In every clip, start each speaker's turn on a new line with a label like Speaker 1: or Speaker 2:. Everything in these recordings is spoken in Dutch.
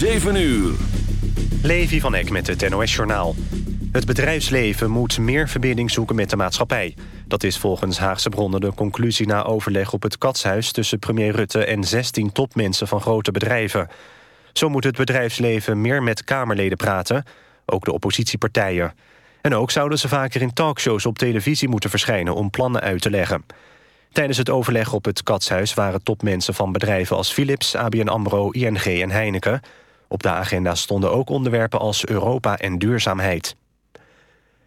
Speaker 1: 7 uur.
Speaker 2: Levi van Eck met het NOS-journaal. Het bedrijfsleven moet meer verbinding zoeken met de maatschappij. Dat is volgens Haagse bronnen de conclusie na overleg op het Katshuis... tussen premier Rutte en 16 topmensen van grote bedrijven. Zo moet het bedrijfsleven meer met Kamerleden praten, ook de oppositiepartijen. En ook zouden ze vaker in talkshows op televisie moeten verschijnen... om plannen uit te leggen. Tijdens het overleg op het Katshuis waren topmensen van bedrijven als Philips, ABN AMRO, ING en Heineken. Op de agenda stonden ook onderwerpen als Europa en duurzaamheid.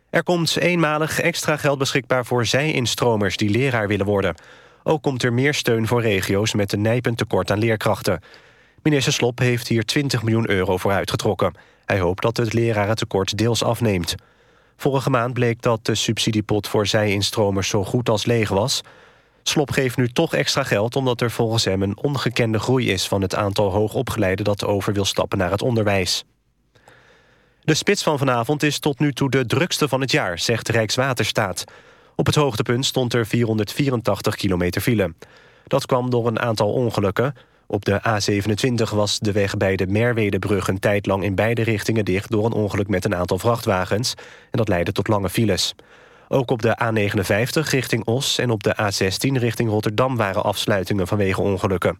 Speaker 2: Er komt eenmalig extra geld beschikbaar voor zij-instromers die leraar willen worden. Ook komt er meer steun voor regio's met een nijpend tekort aan leerkrachten. Minister Slop heeft hier 20 miljoen euro voor uitgetrokken. Hij hoopt dat het lerarentekort deels afneemt. Vorige maand bleek dat de subsidiepot voor zij-instromers zo goed als leeg was. Slop geeft nu toch extra geld omdat er volgens hem een ongekende groei is... van het aantal hoogopgeleiden dat over wil stappen naar het onderwijs. De spits van vanavond is tot nu toe de drukste van het jaar, zegt Rijkswaterstaat. Op het hoogtepunt stond er 484 kilometer file. Dat kwam door een aantal ongelukken. Op de A27 was de weg bij de Merwedebrug een tijd lang in beide richtingen dicht... door een ongeluk met een aantal vrachtwagens. En dat leidde tot lange files. Ook op de A59 richting Os en op de A16 richting Rotterdam... waren afsluitingen vanwege ongelukken.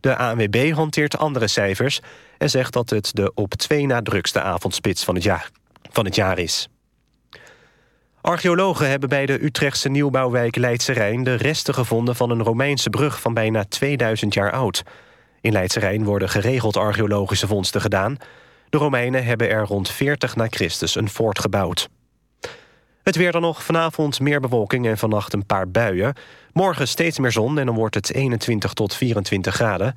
Speaker 2: De ANWB hanteert andere cijfers en zegt dat het de op twee na drukste avondspits van het jaar, van het jaar is. Archeologen hebben bij de Utrechtse nieuwbouwwijk Leidse Rijn... de resten gevonden van een Romeinse brug van bijna 2000 jaar oud. In Leidse Rijn worden geregeld archeologische vondsten gedaan. De Romeinen hebben er rond 40 na Christus een fort gebouwd. Het weer dan nog. Vanavond meer bewolking en vannacht een paar buien. Morgen steeds meer zon en dan wordt het 21 tot 24 graden.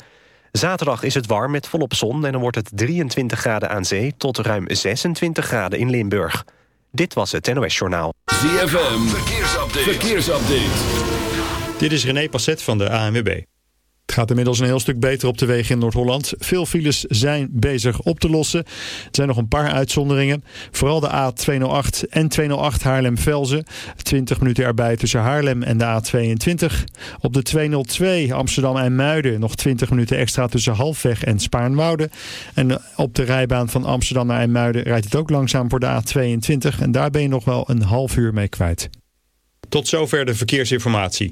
Speaker 2: Zaterdag is het warm met volop zon en dan wordt het 23 graden aan zee... tot ruim 26 graden in Limburg. Dit was het NOS Journaal.
Speaker 1: ZFM, verkeersupdate. verkeersupdate.
Speaker 3: Dit is René Passet van de ANWB. Het gaat inmiddels een heel stuk beter op de wegen in Noord-Holland. Veel files zijn bezig op te lossen. Er zijn nog een paar uitzonderingen. Vooral de A208 en 208 Haarlem-Velzen. 20 minuten erbij tussen Haarlem en de A22. Op de 202 Amsterdam en Muiden nog 20 minuten extra tussen Halfweg en Spaarnwoude. En op de rijbaan van Amsterdam naar IJmuiden rijdt het ook langzaam voor de A22. En daar ben je nog wel een half uur mee kwijt. Tot zover de verkeersinformatie.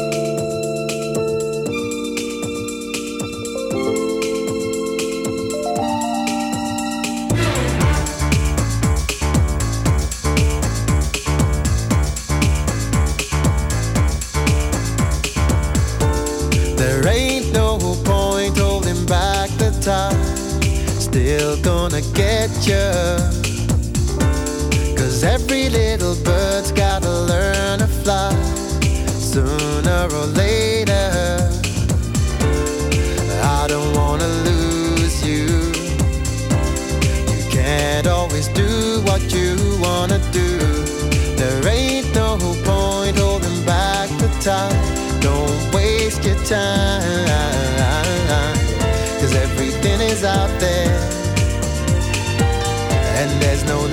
Speaker 4: Get you. Cause every little bird's gotta learn to fly. Sooner or later. I don't wanna lose you. You can't always do what you wanna do. There ain't no point holding back the time. Don't waste your time.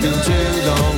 Speaker 4: been too long,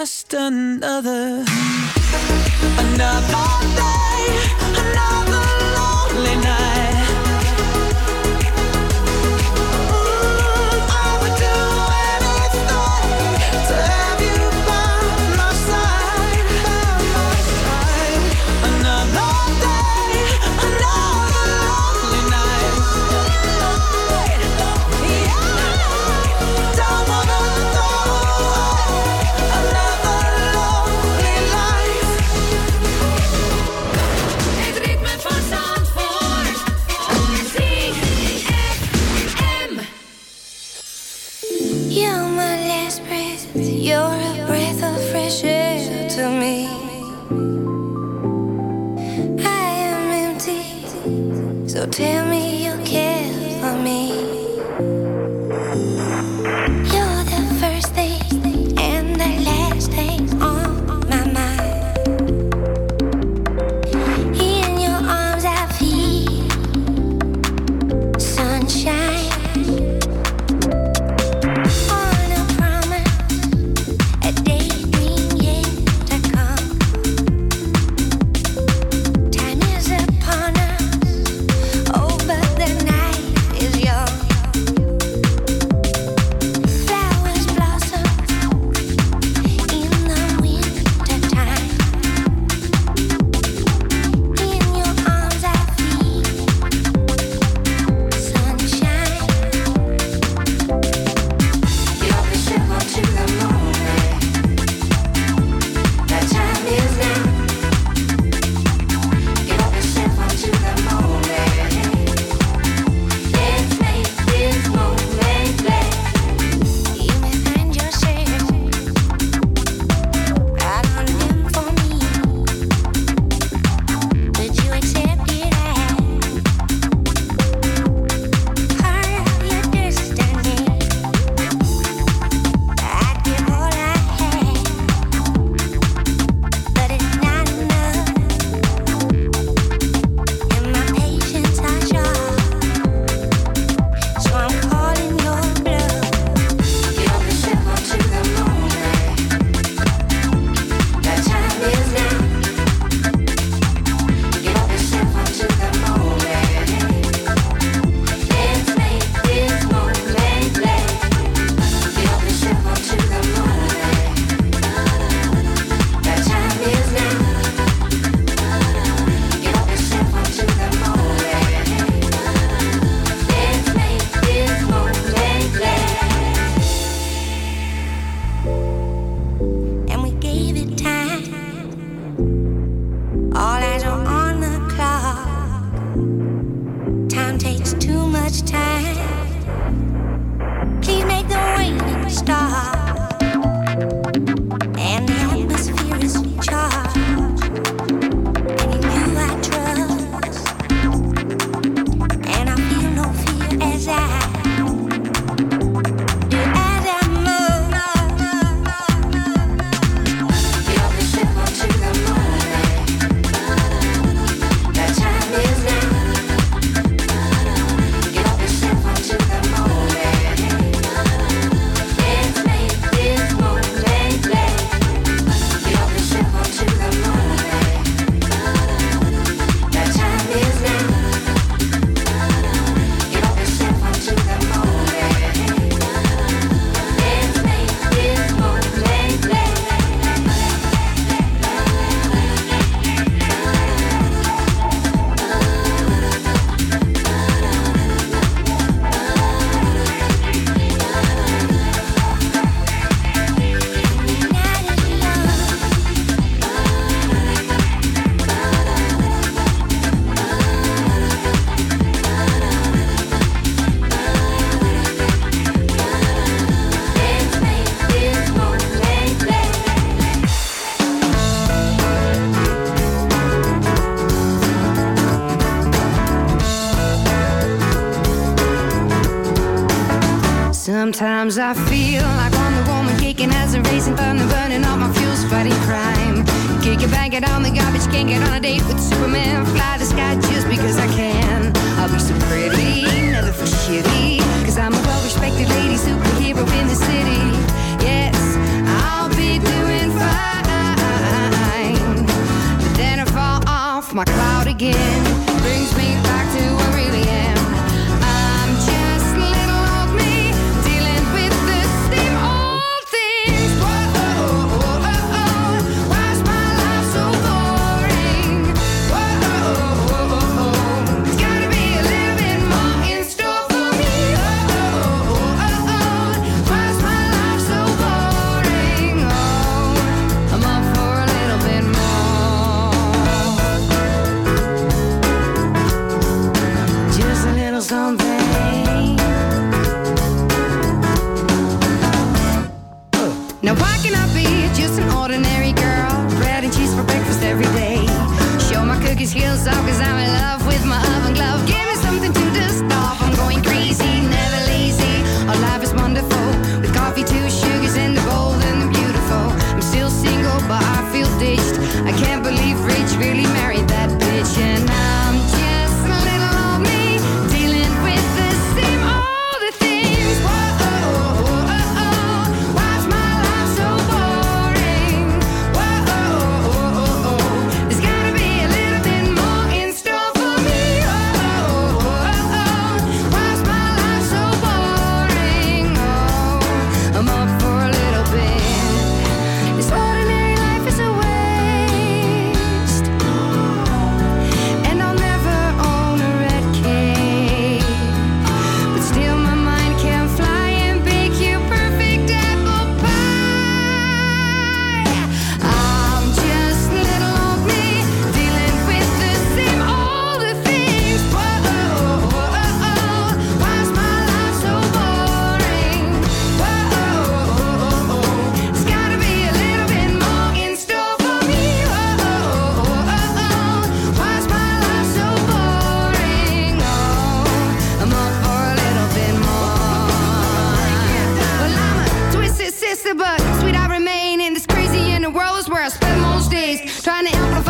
Speaker 5: just another
Speaker 6: Sometimes I feel like I'm the woman kicking as a racing thunder, burning all my fuels, fighting crime. Kick it, bang it on the garbage, can't get on a date with Superman. trying to amplify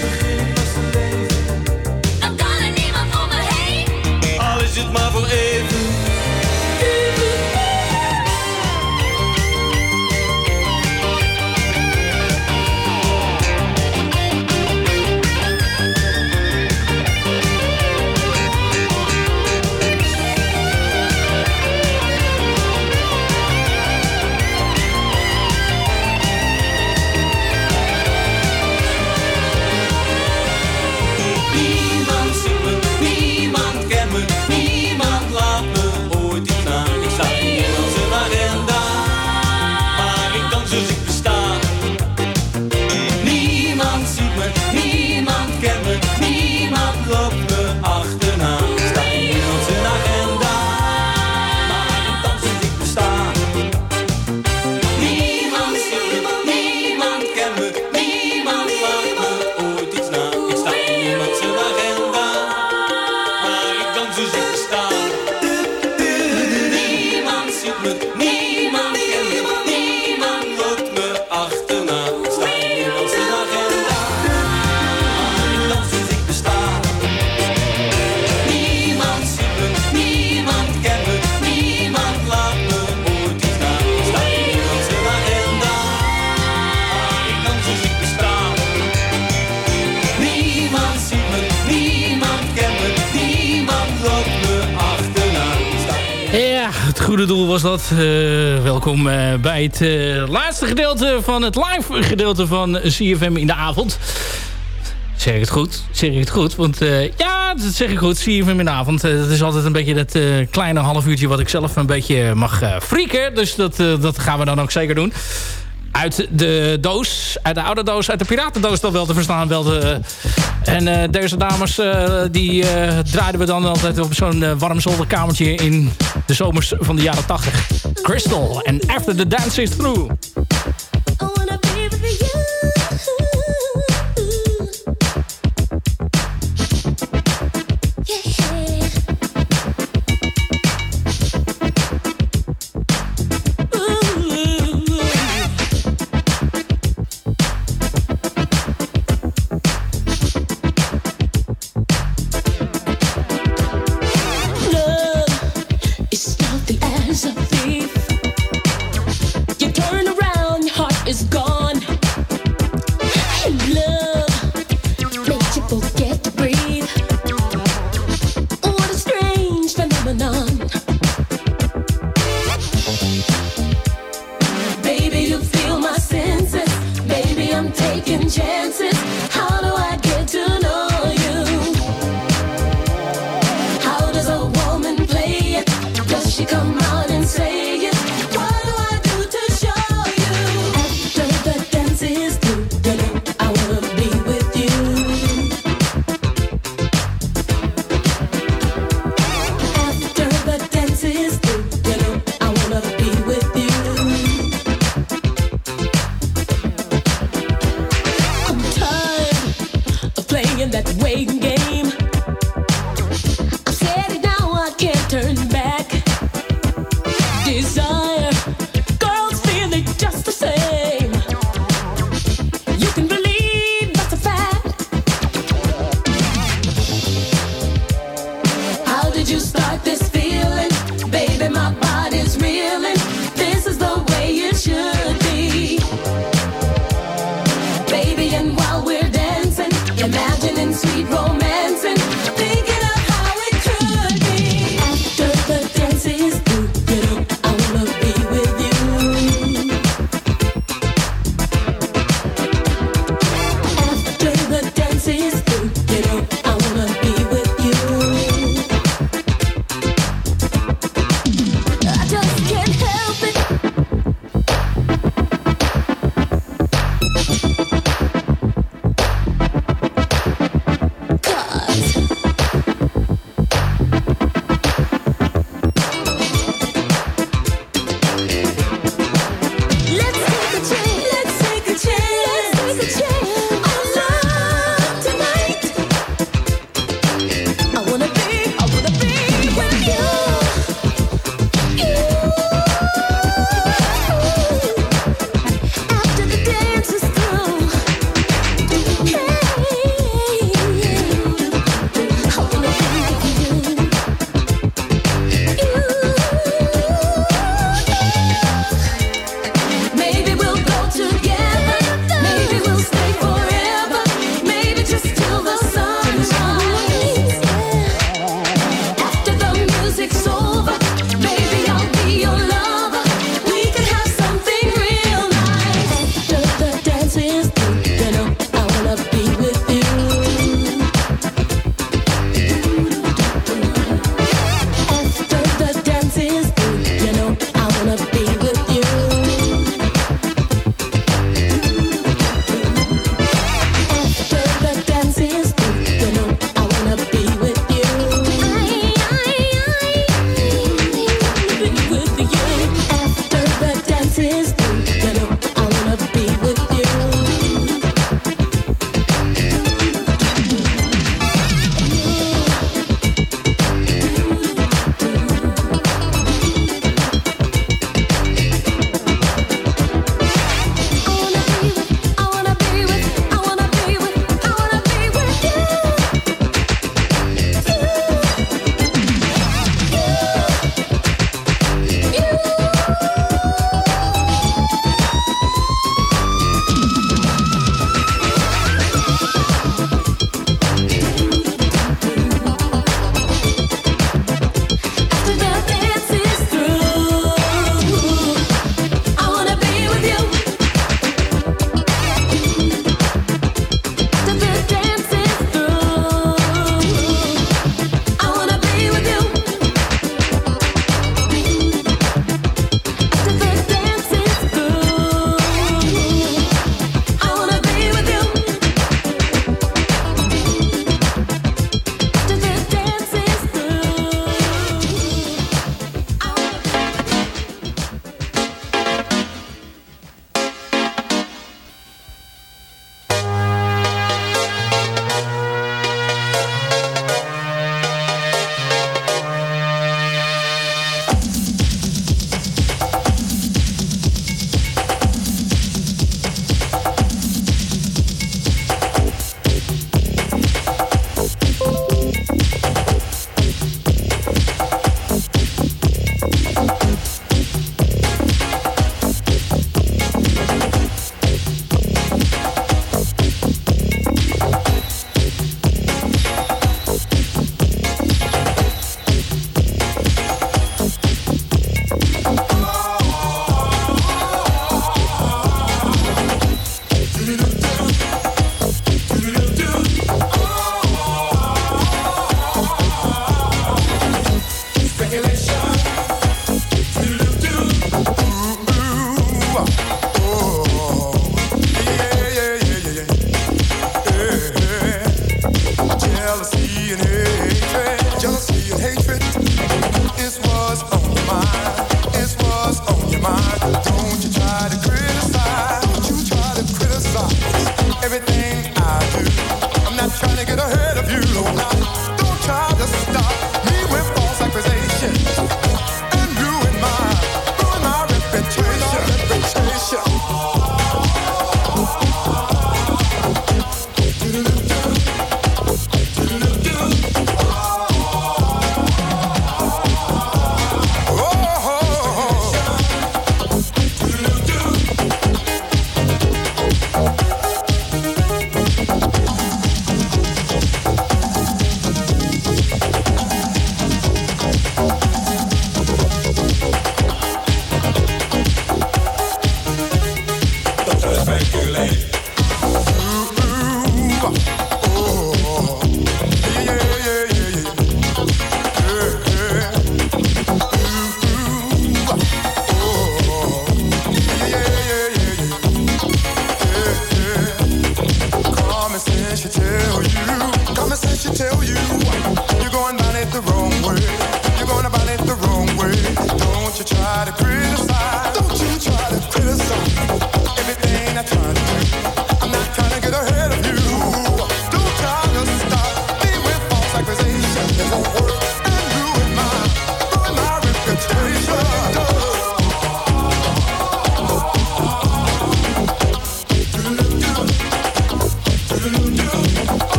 Speaker 7: Eh, welkom eh, bij het eh, laatste gedeelte van het live gedeelte van CFM in de avond. Zeg ik het goed? Zeg ik het goed? Want ja, dat zeg ik goed. CFM in de avond. dat is altijd een beetje dat kleine half uurtje wat ik zelf een beetje mag freaken. Dus dat, dat gaan we dan ook zeker doen uit de doos, uit de oude doos, uit de piratendoos dat wel te verstaan. Wel en eh, deze dames, eh, die eh, draaiden we dan altijd op zo'n warm zolderkamertje in de zomers van de jaren 80. Crystal en After the Dance is Through.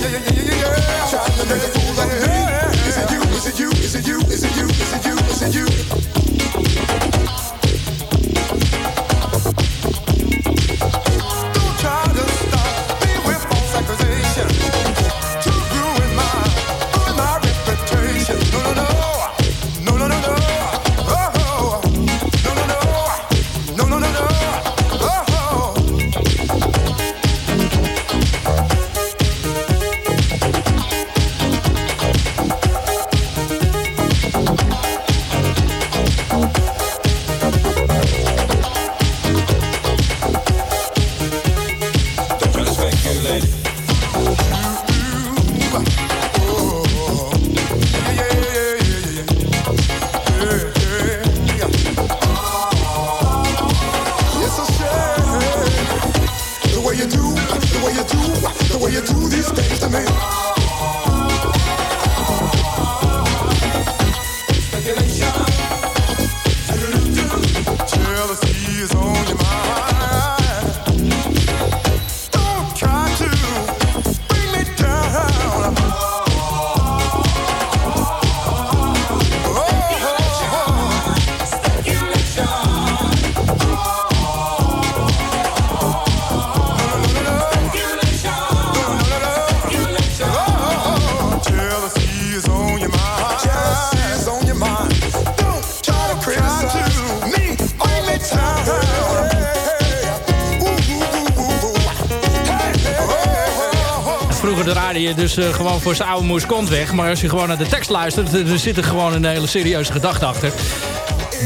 Speaker 8: yeah,
Speaker 9: yeah, yeah. dus eh, gewoon voor zijn oude moes kont weg. Maar als je gewoon naar de tekst luistert, dan zit er gewoon een hele serieuze gedachte achter.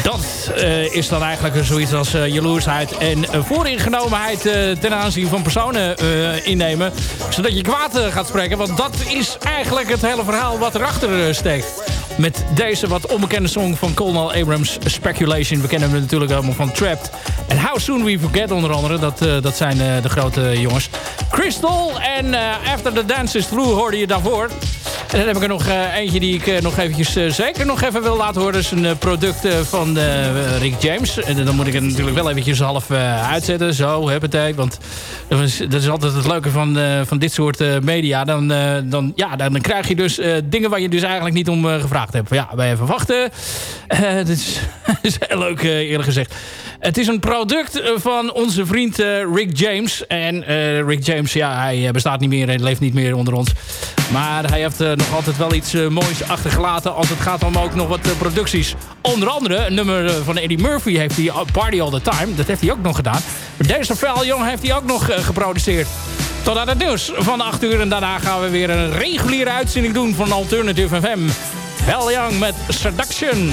Speaker 9: Dat eh, is dan eigenlijk zoiets als eh, jaloersheid en vooringenomenheid ten aanzien van personen innemen. Zodat je kwaad gaat spreken, want dat is eigenlijk het hele verhaal wat erachter steekt met deze wat onbekende song van Colonel Abrams, Speculation. We kennen hem natuurlijk allemaal van Trapped. En How Soon We Forget onder andere, dat, eh, dat zijn eh, de grote jongens. Crystal en eh, After the Dance is Through hoorde je daarvoor.
Speaker 10: En dan heb ik er nog eh, eentje die ik eh, nog eventjes eh, zeker nog even wil laten horen. Dat is een product van Rick James. En dan moet ik het natuurlijk wel eventjes half uitzetten. Zo, huppatee. Want dat is, dat is altijd het leuke van, van dit soort media. Dan, dan, ja, dan, krijg je dus dingen waar je dus eigenlijk niet om gevraagd hebt. Ja, wij even wachten. Dit is, is heel leuk eerlijk gezegd. Het is een product van onze vriend Rick James. En Rick James, ja, hij bestaat niet meer en leeft niet meer onder ons. Maar hij heeft altijd wel iets eh, moois achtergelaten als het gaat om ook nog wat eh, producties. Onder andere een nummer eh, van Eddie Murphy heeft hij, Party All The Time. Dat heeft hij ook nog gedaan. Deze Jong heeft hij ook nog geproduceerd. Tot aan het nieuws van 8 uur. En daarna gaan we weer een reguliere uitzending doen van Alternative FM. Val Young met Seduction.